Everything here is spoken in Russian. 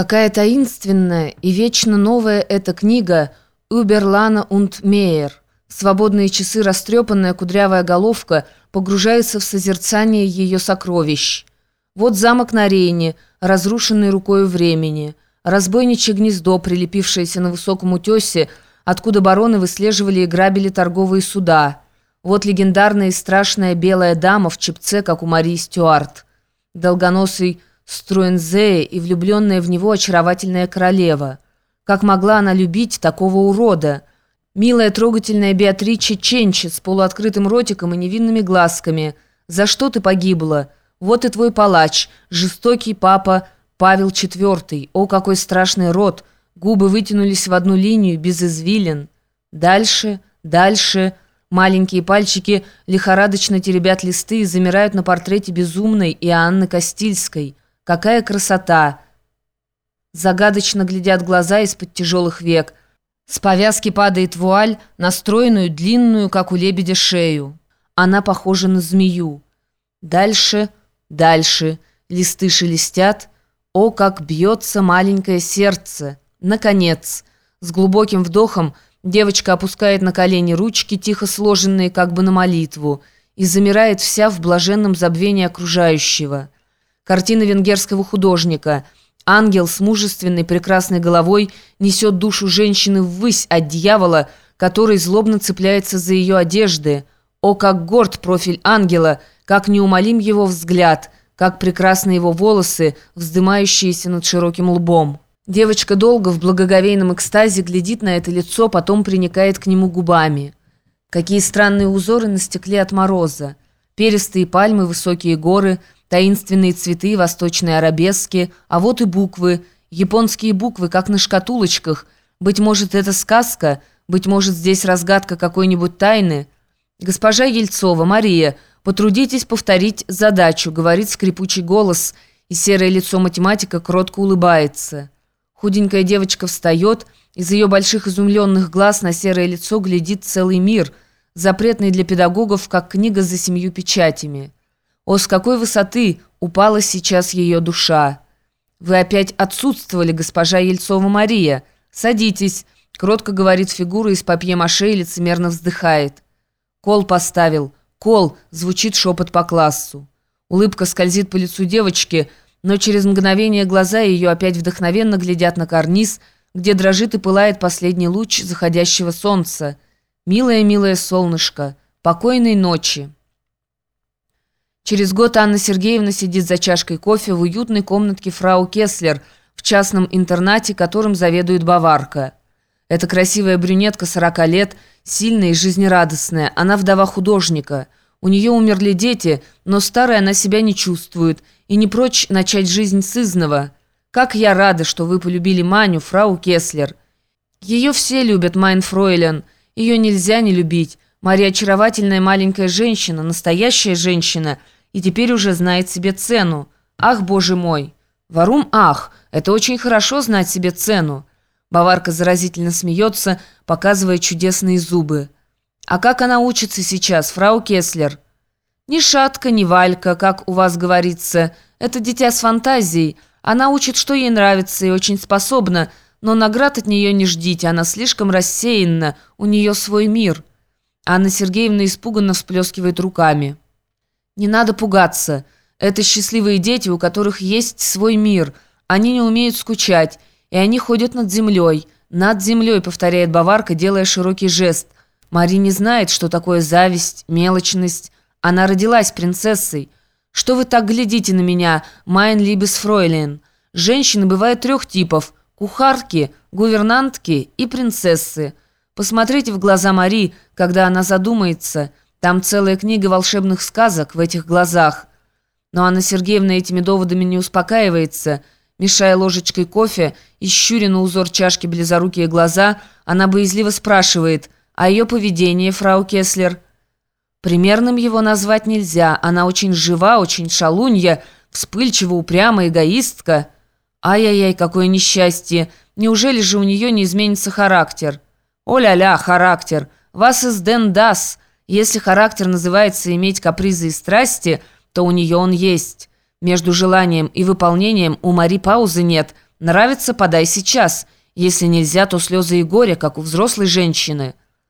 Какая таинственная и вечно новая эта книга «Уберлана und Мейер». свободные часы растрепанная кудрявая головка погружается в созерцание ее сокровищ. Вот замок на Рейне, разрушенный рукою времени, разбойничье гнездо, прилепившееся на высоком утесе, откуда бароны выслеживали и грабили торговые суда. Вот легендарная и страшная белая дама в чепце, как у Марии Стюарт. Долгоносый Струензея и влюбленная в него очаровательная королева. Как могла она любить такого урода? Милая трогательная Беатрича Ченчи с полуоткрытым ротиком и невинными глазками. За что ты погибла? Вот и твой палач, жестокий папа Павел IV. О, какой страшный род! Губы вытянулись в одну линию, без извилин. Дальше, дальше... Маленькие пальчики лихорадочно теребят листы и замирают на портрете безумной Иоанны Кастильской. Какая красота! Загадочно глядят глаза из-под тяжелых век. С повязки падает вуаль, настроенную длинную, как у лебедя, шею. Она похожа на змею. Дальше, дальше. Листы шелестят. О, как бьется маленькое сердце! Наконец! С глубоким вдохом девочка опускает на колени ручки, тихо сложенные как бы на молитву, и замирает вся в блаженном забвении окружающего – Картина венгерского художника. Ангел с мужественной прекрасной головой несет душу женщины ввысь от дьявола, который злобно цепляется за ее одежды. О, как горд профиль ангела, как неумолим его взгляд, как прекрасны его волосы, вздымающиеся над широким лбом. Девочка долго в благоговейном экстазе глядит на это лицо, потом приникает к нему губами. Какие странные узоры на стекле от мороза. Перистые пальмы, высокие горы – Таинственные цветы, восточные арабески, а вот и буквы, японские буквы, как на шкатулочках. Быть может, это сказка, быть может, здесь разгадка какой-нибудь тайны. Госпожа Ельцова, Мария, потрудитесь повторить задачу, говорит скрипучий голос, и серое лицо математика кротко улыбается. Худенькая девочка встает, из ее больших изумленных глаз на серое лицо глядит целый мир, запретный для педагогов, как книга за семью печатями. О, с какой высоты упала сейчас ее душа! Вы опять отсутствовали, госпожа Ельцова Мария. Садитесь, кротко говорит фигура из папье-маше и лицемерно вздыхает. Кол поставил. Кол, звучит шепот по классу. Улыбка скользит по лицу девочки, но через мгновение глаза ее опять вдохновенно глядят на карниз, где дрожит и пылает последний луч заходящего солнца. «Милое-милое солнышко, покойной ночи!» Через год Анна Сергеевна сидит за чашкой кофе в уютной комнатке фрау Кеслер в частном интернате, которым заведует Баварка. Эта красивая брюнетка 40 лет, сильная и жизнерадостная. Она вдова художника. У нее умерли дети, но старой она себя не чувствует и не прочь начать жизнь с изного. Как я рада, что вы полюбили Маню, фрау Кеслер. Ее все любят, Майн Фройлен. Ее нельзя не любить. Мария очаровательная маленькая женщина, настоящая женщина – и теперь уже знает себе цену. Ах, боже мой! Варум, ах! Это очень хорошо знать себе цену. Баварка заразительно смеется, показывая чудесные зубы. А как она учится сейчас, фрау Кеслер? Ни шатка, ни валька, как у вас говорится. Это дитя с фантазией. Она учит, что ей нравится и очень способна, но наград от нее не ждите, она слишком рассеянна, у нее свой мир. Анна Сергеевна испуганно всплескивает руками. Не надо пугаться. Это счастливые дети, у которых есть свой мир. Они не умеют скучать, и они ходят над землей. Над землей, повторяет Баварка, делая широкий жест. Мари не знает, что такое зависть, мелочность. Она родилась принцессой. Что вы так глядите на меня, Майн Либес Фройлен? Женщины бывают трех типов. Кухарки, гувернантки и принцессы. Посмотрите в глаза Мари, когда она задумается – там целая книга волшебных сказок в этих глазах. Но Анна Сергеевна этими доводами не успокаивается. Мешая ложечкой кофе и щуря на узор чашки близорукие глаза, она боязливо спрашивает, а ее поведение, фрау Кеслер? Примерным его назвать нельзя. Она очень жива, очень шалунья, вспыльчива, упряма, эгоистка. Ай-яй-яй, какое несчастье! Неужели же у нее не изменится характер? О-ля-ля, характер! Вас из Ден Дас! Если характер называется иметь капризы и страсти, то у нее он есть. Между желанием и выполнением у Мари паузы нет, Нравится – подай сейчас. Если нельзя, то слезы и горе, как у взрослой женщины.